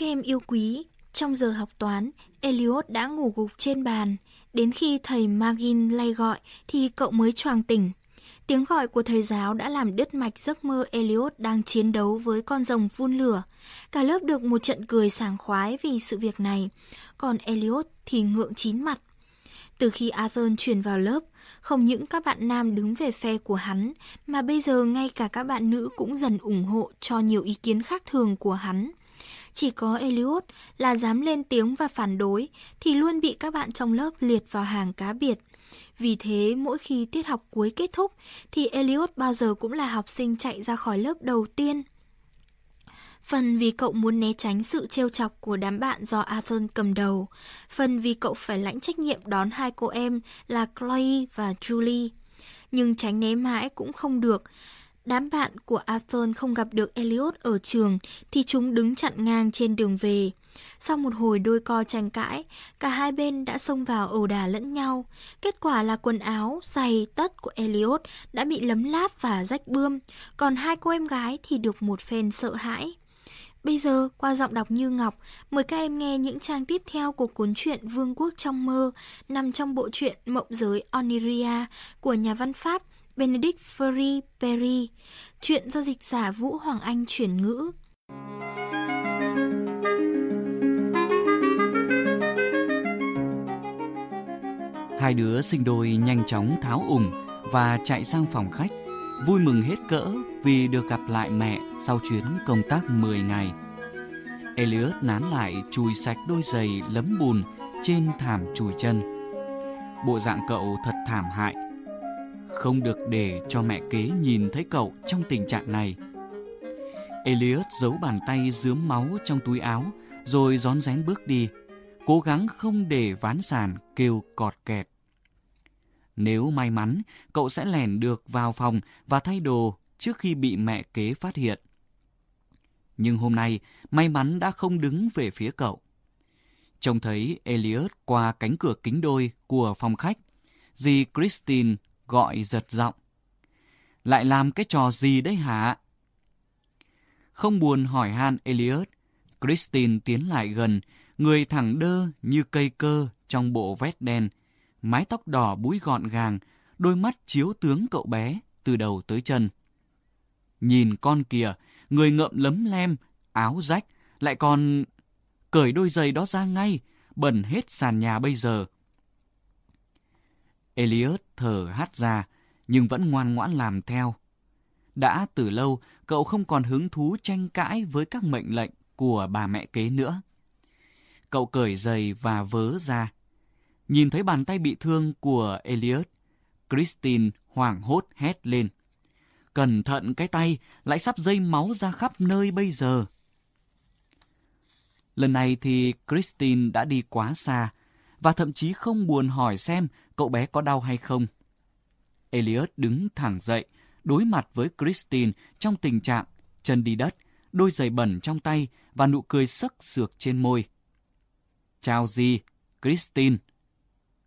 Các em yêu quý, trong giờ học toán, Elliot đã ngủ gục trên bàn. Đến khi thầy Magin lay gọi thì cậu mới choàng tỉnh. Tiếng gọi của thầy giáo đã làm đứt mạch giấc mơ Elliot đang chiến đấu với con rồng phun lửa. Cả lớp được một trận cười sảng khoái vì sự việc này, còn Elliot thì ngượng chín mặt. Từ khi Arthur chuyển vào lớp, không những các bạn nam đứng về phe của hắn, mà bây giờ ngay cả các bạn nữ cũng dần ủng hộ cho nhiều ý kiến khác thường của hắn. Chỉ có Eliud là dám lên tiếng và phản đối thì luôn bị các bạn trong lớp liệt vào hàng cá biệt. Vì thế, mỗi khi tiết học cuối kết thúc thì Elliot bao giờ cũng là học sinh chạy ra khỏi lớp đầu tiên. Phần vì cậu muốn né tránh sự trêu chọc của đám bạn do Arthur cầm đầu. Phần vì cậu phải lãnh trách nhiệm đón hai cô em là Chloe và Julie. Nhưng tránh né mãi cũng không được. Đám bạn của Aston không gặp được Elliot ở trường thì chúng đứng chặn ngang trên đường về. Sau một hồi đôi co tranh cãi, cả hai bên đã xông vào ẩu đả lẫn nhau. Kết quả là quần áo, giày, tất của Elliot đã bị lấm láp và rách bươm, còn hai cô em gái thì được một phen sợ hãi. Bây giờ, qua giọng đọc Như Ngọc, mời các em nghe những trang tiếp theo của cuốn truyện Vương quốc trong mơ nằm trong bộ truyện Mộng giới Oniria của nhà văn Pháp Benedict Ferry Perry, chuyện do dịch giả Vũ Hoàng Anh chuyển ngữ. Hai đứa sinh đôi nhanh chóng tháo ủng và chạy sang phòng khách, vui mừng hết cỡ vì được gặp lại mẹ sau chuyến công tác 10 ngày. Elliot nán lại chùi sạch đôi giày lấm bùn trên thảm chùi chân. Bộ dạng cậu thật thảm hại. Không được để cho mẹ kế nhìn thấy cậu trong tình trạng này. Elliot giấu bàn tay dướm máu trong túi áo rồi rón rén bước đi, cố gắng không để ván sàn kêu cọt kẹt. Nếu may mắn, cậu sẽ lẻn được vào phòng và thay đồ trước khi bị mẹ kế phát hiện. Nhưng hôm nay, may mắn đã không đứng về phía cậu. Trông thấy Elliot qua cánh cửa kính đôi của phòng khách, dì Christine gọi giật giọng. Lại làm cái trò gì đấy hả? Không buồn hỏi han Elliot, Christine tiến lại gần, người thẳng đơ như cây cơ trong bộ vest đen, mái tóc đỏ búi gọn gàng, đôi mắt chiếu tướng cậu bé từ đầu tới chân. Nhìn con kìa, người ngợm lấm lem, áo rách, lại còn cởi đôi giày đó ra ngay, bẩn hết sàn nhà bây giờ. Elliot thở hắt ra, nhưng vẫn ngoan ngoãn làm theo. Đã từ lâu, cậu không còn hứng thú tranh cãi với các mệnh lệnh của bà mẹ kế nữa. Cậu cởi giày và vớ ra. Nhìn thấy bàn tay bị thương của Elliot, Christine hoảng hốt hét lên. Cẩn thận cái tay, lại sắp dây máu ra khắp nơi bây giờ. Lần này thì Christine đã đi quá xa, và thậm chí không buồn hỏi xem cậu bé có đau hay không. Elliot đứng thẳng dậy, đối mặt với Christine trong tình trạng chân đi đất, đôi giày bẩn trong tay và nụ cười sắc sược trên môi. Chào gì, Christine.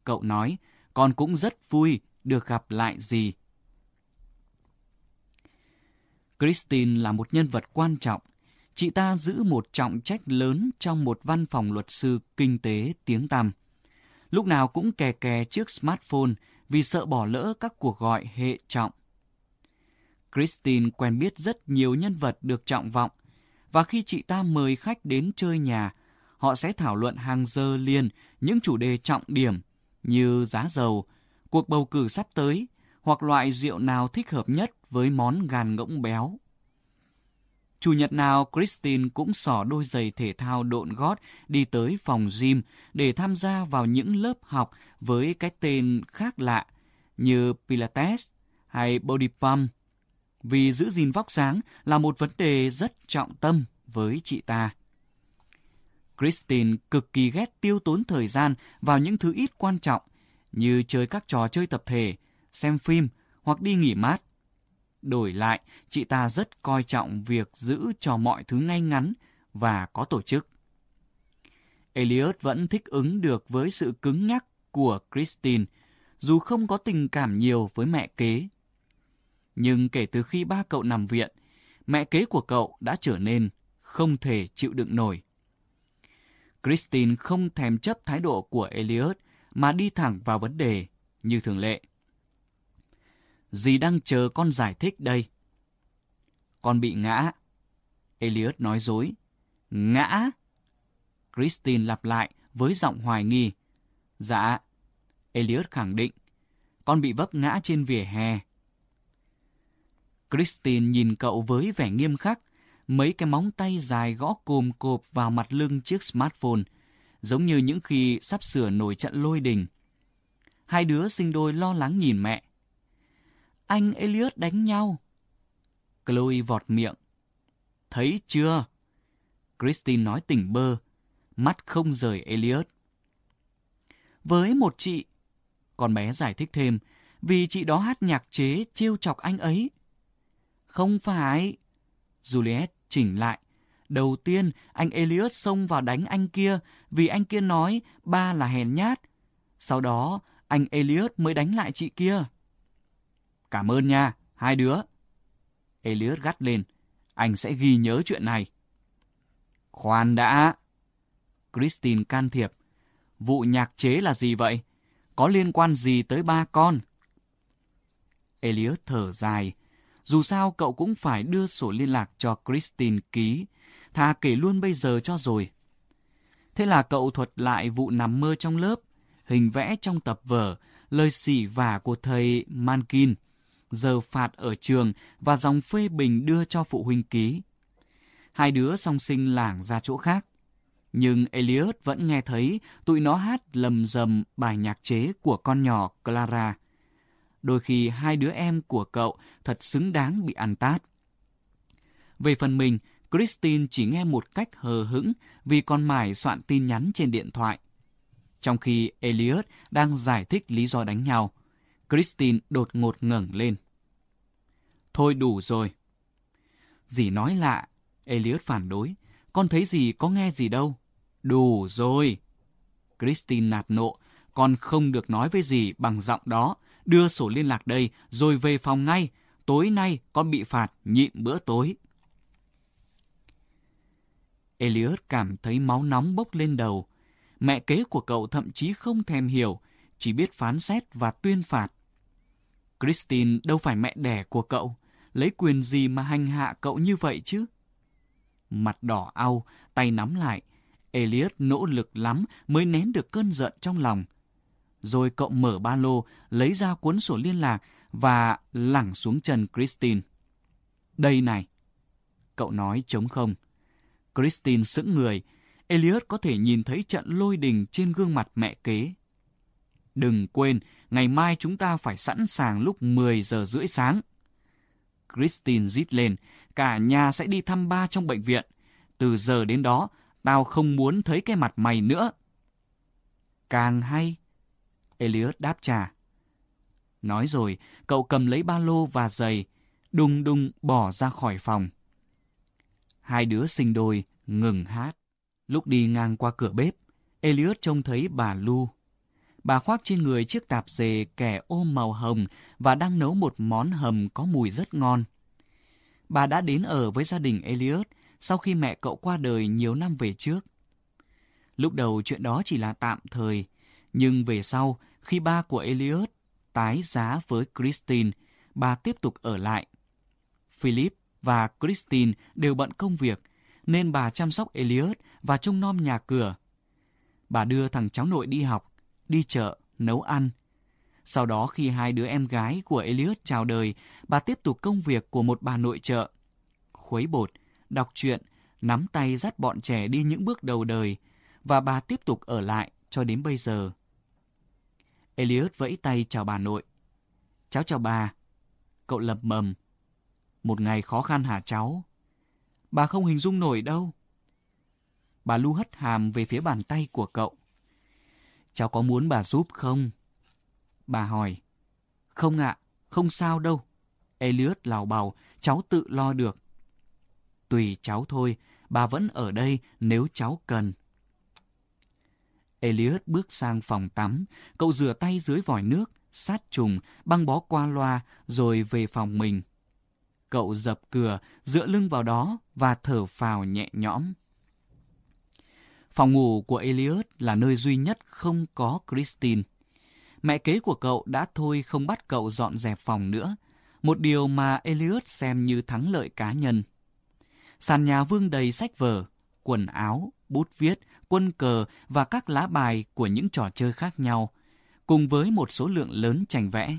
Cậu nói, con cũng rất vui được gặp lại gì. Christine là một nhân vật quan trọng. Chị ta giữ một trọng trách lớn trong một văn phòng luật sư kinh tế tiếng tăm. Lúc nào cũng kè kè trước smartphone vì sợ bỏ lỡ các cuộc gọi hệ trọng. Christine quen biết rất nhiều nhân vật được trọng vọng, và khi chị ta mời khách đến chơi nhà, họ sẽ thảo luận hàng giờ liền những chủ đề trọng điểm như giá dầu, cuộc bầu cử sắp tới hoặc loại rượu nào thích hợp nhất với món gàn ngỗng béo. Chủ nhật nào, Christine cũng xỏ đôi giày thể thao độn gót đi tới phòng gym để tham gia vào những lớp học với cái tên khác lạ như Pilates hay Body Pump. Vì giữ gìn vóc dáng là một vấn đề rất trọng tâm với chị ta. Christine cực kỳ ghét tiêu tốn thời gian vào những thứ ít quan trọng như chơi các trò chơi tập thể, xem phim hoặc đi nghỉ mát. Đổi lại, chị ta rất coi trọng việc giữ cho mọi thứ ngay ngắn và có tổ chức. Elliot vẫn thích ứng được với sự cứng nhắc của Christine, dù không có tình cảm nhiều với mẹ kế. Nhưng kể từ khi ba cậu nằm viện, mẹ kế của cậu đã trở nên không thể chịu đựng nổi. Christine không thèm chấp thái độ của Elliot mà đi thẳng vào vấn đề, như thường lệ. Dì đang chờ con giải thích đây. Con bị ngã. Elliot nói dối. Ngã? Christine lặp lại với giọng hoài nghi. Dạ. Elliot khẳng định. Con bị vấp ngã trên vỉa hè. Christine nhìn cậu với vẻ nghiêm khắc, mấy cái móng tay dài gõ cồm cộp vào mặt lưng chiếc smartphone, giống như những khi sắp sửa nổi trận lôi đình. Hai đứa sinh đôi lo lắng nhìn mẹ. Anh Elliot đánh nhau. Chloe vọt miệng. Thấy chưa? Christine nói tỉnh bơ, mắt không rời Elliot. Với một chị, con bé giải thích thêm, vì chị đó hát nhạc chế trêu chọc anh ấy. Không phải. Juliet chỉnh lại. Đầu tiên, anh Elliot xông vào đánh anh kia vì anh kia nói ba là hèn nhát. Sau đó, anh Elliot mới đánh lại chị kia. Cảm ơn nha, hai đứa. Elliot gắt lên. Anh sẽ ghi nhớ chuyện này. Khoan đã. Christine can thiệp. Vụ nhạc chế là gì vậy? Có liên quan gì tới ba con? Elliot thở dài. Dù sao cậu cũng phải đưa sổ liên lạc cho Christine ký. Thà kể luôn bây giờ cho rồi. Thế là cậu thuật lại vụ nằm mơ trong lớp, hình vẽ trong tập vở, lời xỉ vả của thầy Mankin, giờ phạt ở trường và dòng phê bình đưa cho phụ huynh ký. Hai đứa song sinh lảng ra chỗ khác. Nhưng Elliot vẫn nghe thấy tụi nó hát lầm rầm bài nhạc chế của con nhỏ Clara. Đôi khi hai đứa em của cậu thật xứng đáng bị ăn tát. Về phần mình, Christine chỉ nghe một cách hờ hững vì con mải soạn tin nhắn trên điện thoại. Trong khi Elliot đang giải thích lý do đánh nhau, Christine đột ngột ngẩng lên. Thôi đủ rồi. Dì nói lạ, Elliot phản đối. Con thấy gì có nghe gì đâu. Đủ rồi. Christine nạt nộ. Con không được nói với dì bằng giọng đó. Đưa sổ liên lạc đây rồi về phòng ngay. Tối nay con bị phạt nhịn bữa tối. Elliot cảm thấy máu nóng bốc lên đầu. Mẹ kế của cậu thậm chí không thèm hiểu, chỉ biết phán xét và tuyên phạt. Christine đâu phải mẹ đẻ của cậu, lấy quyền gì mà hành hạ cậu như vậy chứ? Mặt đỏ au, tay nắm lại, Elliot nỗ lực lắm mới nén được cơn giận trong lòng. Rồi cậu mở ba lô, lấy ra cuốn sổ liên lạc và lẳng xuống chân Christine. Đây này. Cậu nói trống không. Christine sững người. Elliot có thể nhìn thấy trận lôi đình trên gương mặt mẹ kế. Đừng quên, ngày mai chúng ta phải sẵn sàng lúc 10 giờ rưỡi sáng. Christine rít lên, cả nhà sẽ đi thăm ba trong bệnh viện. Từ giờ đến đó, tao không muốn thấy cái mặt mày nữa. Càng hay. Elliot đáp trả. Nói rồi, cậu cầm lấy ba lô và giày, đùng đùng bỏ ra khỏi phòng. Hai đứa sinh đôi ngừng hát. Lúc đi ngang qua cửa bếp, Elliot trông thấy bà Lu. Bà khoác trên người chiếc tạp dề kẻ ôm màu hồng và đang nấu một món hầm có mùi rất ngon. Bà đã đến ở với gia đình Elliot sau khi mẹ cậu qua đời nhiều năm về trước. Lúc đầu chuyện đó chỉ là tạm thời, nhưng về sau, khi ba của Elliot tái giá với Christine, bà tiếp tục ở lại. Philip và Christine đều bận công việc, nên bà chăm sóc Elliot và trông nom nhà cửa. Bà đưa thằng cháu nội đi học, đi chợ, nấu ăn. Sau đó khi hai đứa em gái của Elliot chào đời, bà tiếp tục công việc của một bà nội trợ. Khuấy bột, đọc truyện, nắm tay dắt bọn trẻ đi những bước đầu đời, và bà tiếp tục ở lại cho đến bây giờ. Elliot vẫy tay chào bà nội. Cháu chào bà. Cậu lầm mầm. Một ngày khó khăn hả cháu? Bà không hình dung nổi đâu. Bà Lu hất hàm về phía bàn tay của cậu. Cháu có muốn bà giúp không? Bà hỏi. Không ạ, không sao đâu. Elliot lào bào, cháu tự lo được. Tùy cháu thôi, bà vẫn ở đây nếu cháu cần. Elliot bước sang phòng tắm, cậu rửa tay dưới vòi nước, sát trùng, băng bó qua loa, rồi về phòng mình. Cậu dập cửa, dựa lưng vào đó và thở phào nhẹ nhõm. Phòng ngủ của Elliot là nơi duy nhất không có Christine. Mẹ kế của cậu đã thôi không bắt cậu dọn dẹp phòng nữa, một điều mà Elliot xem như thắng lợi cá nhân. Sàn nhà vương đầy sách vở, quần áo, bút viết, quân cờ và các lá bài của những trò chơi khác nhau, cùng với một số lượng lớn tranh vẽ.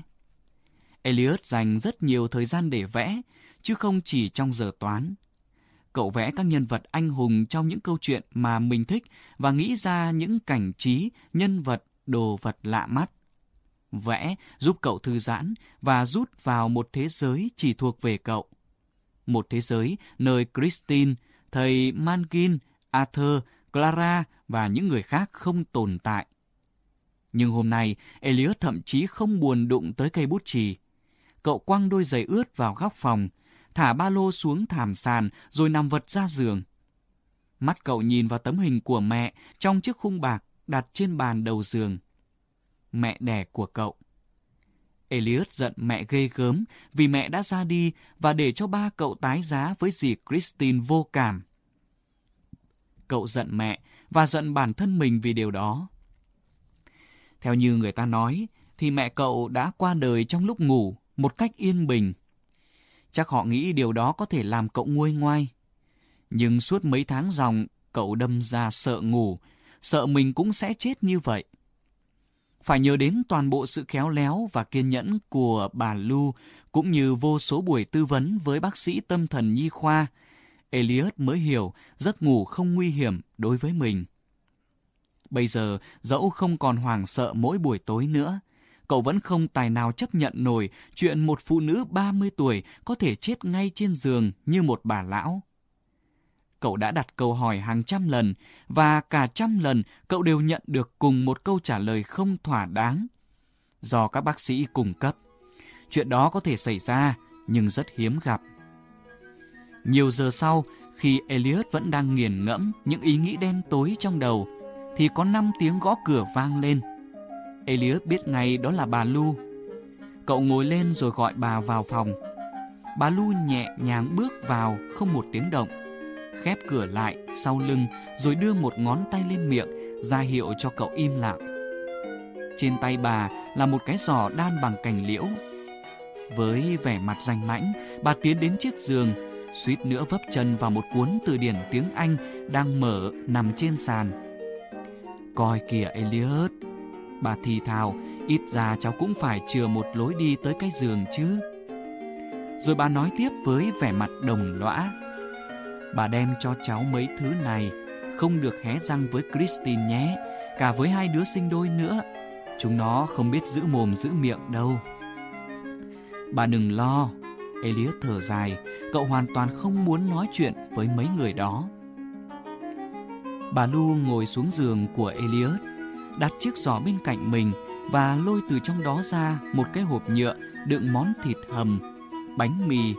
Elliot dành rất nhiều thời gian để vẽ, chứ không chỉ trong giờ toán. Cậu vẽ các nhân vật anh hùng trong những câu chuyện mà mình thích và nghĩ ra những cảnh trí, nhân vật, đồ vật lạ mắt. Vẽ giúp cậu thư giãn và rút vào một thế giới chỉ thuộc về cậu. Một thế giới nơi Christine, thầy Mangin, Arthur, Clara và những người khác không tồn tại. Nhưng hôm nay, Elliot thậm chí không buồn đụng tới cây bút chì. Cậu quăng đôi giày ướt vào góc phòng, thả ba lô xuống thảm sàn rồi nằm vật ra giường. Mắt cậu nhìn vào tấm hình của mẹ trong chiếc khung bạc đặt trên bàn đầu giường. Mẹ đẻ của cậu. Elliot giận mẹ ghê gớm vì mẹ đã ra đi và để cho ba cậu tái giá với dì Christine vô cảm. Cậu giận mẹ và giận bản thân mình vì điều đó. Theo như người ta nói, thì mẹ cậu đã qua đời trong lúc ngủ một cách yên bình. Chắc họ nghĩ điều đó có thể làm cậu nguôi ngoai. Nhưng suốt mấy tháng dòng, cậu đâm ra sợ ngủ, sợ mình cũng sẽ chết như vậy. Phải nhớ đến toàn bộ sự khéo léo và kiên nhẫn của bà Lu, cũng như vô số buổi tư vấn với bác sĩ tâm thần nhi khoa, Elias mới hiểu giấc ngủ không nguy hiểm đối với mình. Bây giờ, dẫu không còn hoảng sợ mỗi buổi tối nữa, cậu vẫn không tài nào chấp nhận nổi chuyện một phụ nữ 30 tuổi có thể chết ngay trên giường như một bà lão. Cậu đã đặt câu hỏi hàng trăm lần và cả trăm lần cậu đều nhận được cùng một câu trả lời không thỏa đáng do các bác sĩ cung cấp. Chuyện đó có thể xảy ra nhưng rất hiếm gặp. Nhiều giờ sau, khi Elliot vẫn đang nghiền ngẫm những ý nghĩ đen tối trong đầu, thì có năm tiếng gõ cửa vang lên. Elias biết ngay đó là bà Lu. Cậu ngồi lên rồi gọi bà vào phòng. Bà Lu nhẹ nhàng bước vào không một tiếng động, khép cửa lại sau lưng rồi đưa một ngón tay lên miệng ra hiệu cho cậu im lặng. Trên tay bà là một cái giỏ đan bằng cành liễu. Với vẻ mặt rành mãnh, bà tiến đến chiếc giường, suýt nữa vấp chân vào một cuốn từ điển tiếng Anh đang mở nằm trên sàn. Coi kìa Elliot, bà thì thào, ít ra cháu cũng phải chừa một lối đi tới cái giường chứ. Rồi bà nói tiếp với vẻ mặt đồng lõa. Bà đem cho cháu mấy thứ này, không được hé răng với Christine nhé, cả với hai đứa sinh đôi nữa. Chúng nó không biết giữ mồm giữ miệng đâu. Bà đừng lo, Elias thở dài, cậu hoàn toàn không muốn nói chuyện với mấy người đó. Bà Lu ngồi xuống giường của Elias, đặt chiếc giỏ bên cạnh mình và lôi từ trong đó ra một cái hộp nhựa đựng món thịt hầm, bánh mì,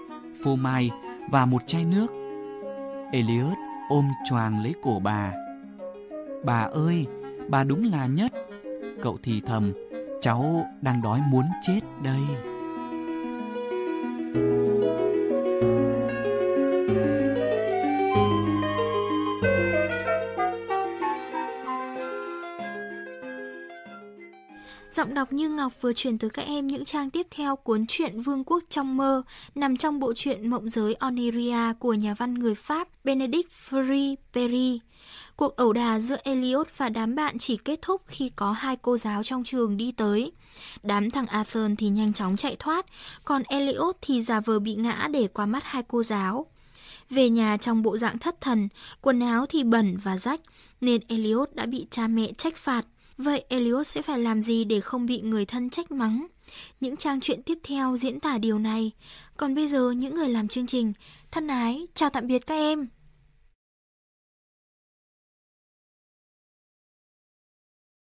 phô mai và một chai nước. Elliot ôm choàng lấy cổ bà. Bà ơi, bà đúng là nhất. Cậu thì thầm, cháu đang đói muốn chết đây. Giọng đọc Như Ngọc vừa truyền tới các em những trang tiếp theo cuốn truyện Vương quốc trong mơ nằm trong bộ truyện Mộng giới Oniria của nhà văn người Pháp Benedict Ferry Perry. Cuộc ẩu đà giữa Elliot và đám bạn chỉ kết thúc khi có hai cô giáo trong trường đi tới. Đám thằng Arthur thì nhanh chóng chạy thoát, còn Elliot thì giả vờ bị ngã để qua mắt hai cô giáo. Về nhà trong bộ dạng thất thần, quần áo thì bẩn và rách, nên Elliot đã bị cha mẹ trách phạt. Vậy Elios sẽ phải làm gì để không bị người thân trách mắng? Những trang truyện tiếp theo diễn tả điều này. Còn bây giờ những người làm chương trình, thân ái, chào tạm biệt các em.